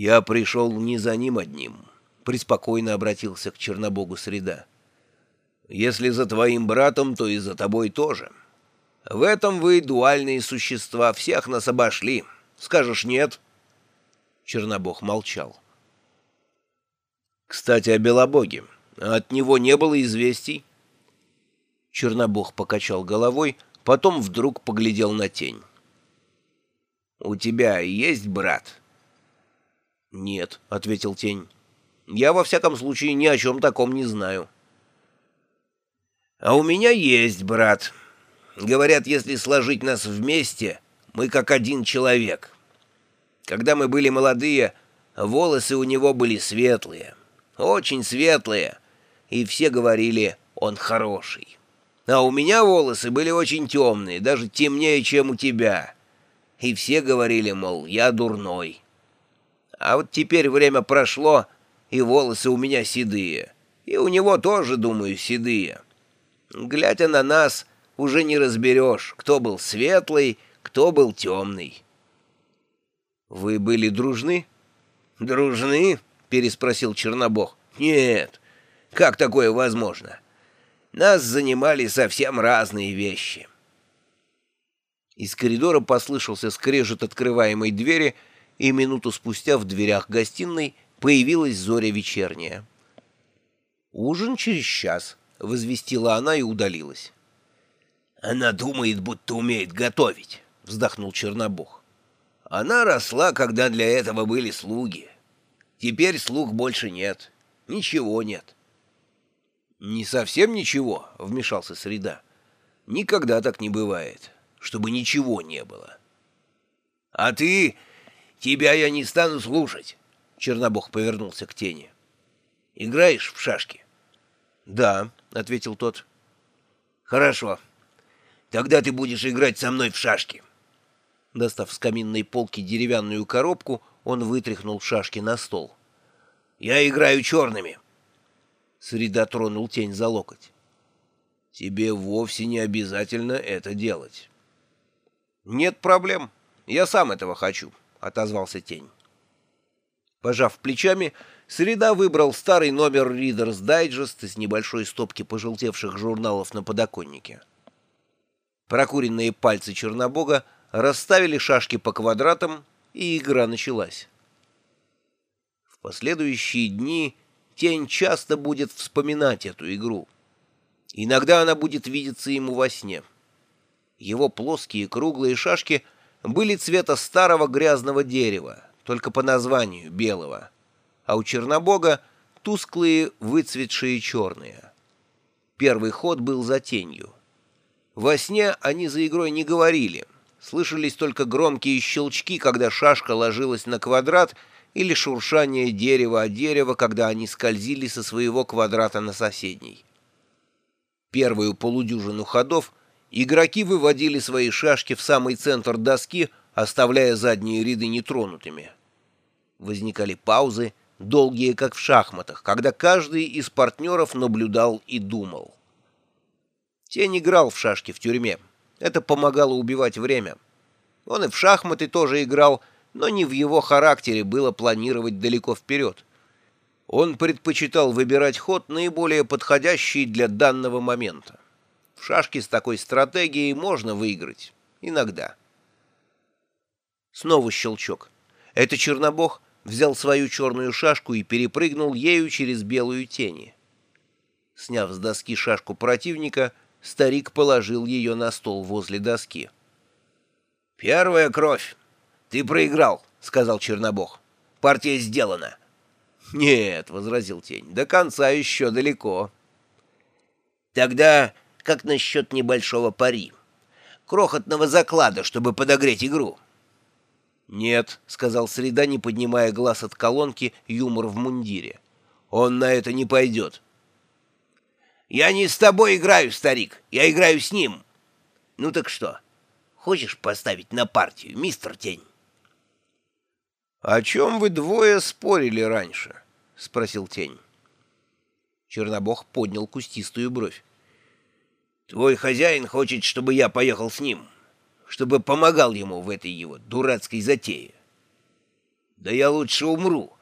«Я пришел не за ним одним», — преспокойно обратился к Чернобогу Среда. «Если за твоим братом, то и за тобой тоже. В этом вы дуальные существа, всех нас обошли. Скажешь нет?» Чернобог молчал. «Кстати, о Белобоге. От него не было известий?» Чернобог покачал головой, потом вдруг поглядел на тень. «У тебя есть брат?» «Нет», — ответил тень. «Я, во всяком случае, ни о чем таком не знаю». «А у меня есть брат. Говорят, если сложить нас вместе, мы как один человек. Когда мы были молодые, волосы у него были светлые, очень светлые, и все говорили, он хороший. А у меня волосы были очень темные, даже темнее, чем у тебя. И все говорили, мол, я дурной». А вот теперь время прошло, и волосы у меня седые. И у него тоже, думаю, седые. Глядя на нас, уже не разберешь, кто был светлый, кто был темный. «Вы были дружны?» «Дружны?» — переспросил Чернобог. «Нет. Как такое возможно? Нас занимали совсем разные вещи». Из коридора послышался скрежет открываемой двери — и минуту спустя в дверях гостиной появилась Зоря вечерняя. «Ужин через час», — возвестила она и удалилась. «Она думает, будто умеет готовить», — вздохнул Чернобог. «Она росла, когда для этого были слуги. Теперь слуг больше нет. Ничего нет». «Не совсем ничего», — вмешался Среда. «Никогда так не бывает, чтобы ничего не было». «А ты «Тебя я не стану слушать», — Чернобог повернулся к тени. «Играешь в шашки?» «Да», — ответил тот. «Хорошо. Тогда ты будешь играть со мной в шашки». Достав с каминной полки деревянную коробку, он вытряхнул шашки на стол. «Я играю черными». Среда тронул тень за локоть. «Тебе вовсе не обязательно это делать». «Нет проблем. Я сам этого хочу». — отозвался тень. Пожав плечами, Среда выбрал старый номер Reader's Digest из небольшой стопки пожелтевших журналов на подоконнике. Прокуренные пальцы Чернобога расставили шашки по квадратам, и игра началась. В последующие дни тень часто будет вспоминать эту игру. Иногда она будет видеться ему во сне. Его плоские круглые шашки — были цвета старого грязного дерева, только по названию белого, а у Чернобога тусклые, выцветшие черные. Первый ход был за тенью. Во сне они за игрой не говорили, слышались только громкие щелчки, когда шашка ложилась на квадрат, или шуршание дерева о дерево, когда они скользили со своего квадрата на соседний. Первую полудюжину ходов Игроки выводили свои шашки в самый центр доски, оставляя задние ряды нетронутыми. Возникали паузы, долгие как в шахматах, когда каждый из партнеров наблюдал и думал. Тень играл в шашки в тюрьме. Это помогало убивать время. Он и в шахматы тоже играл, но не в его характере было планировать далеко вперед. Он предпочитал выбирать ход, наиболее подходящий для данного момента. В шашки с такой стратегией можно выиграть. Иногда. Снова щелчок. Это Чернобог взял свою черную шашку и перепрыгнул ею через белую тени. Сняв с доски шашку противника, старик положил ее на стол возле доски. «Первая кровь! Ты проиграл!» — сказал Чернобог. «Партия сделана!» «Нет», — возразил тень, — «до конца еще далеко». «Тогда как насчет небольшого пари? Крохотного заклада, чтобы подогреть игру?» «Нет», — сказал Среда, не поднимая глаз от колонки «Юмор в мундире». «Он на это не пойдет». «Я не с тобой играю, старик, я играю с ним». «Ну так что, хочешь поставить на партию, мистер Тень?» «О чем вы двое спорили раньше?» — спросил Тень. Чернобог поднял кустистую бровь. Твой хозяин хочет, чтобы я поехал с ним, чтобы помогал ему в этой его дурацкой затее. Да я лучше умру.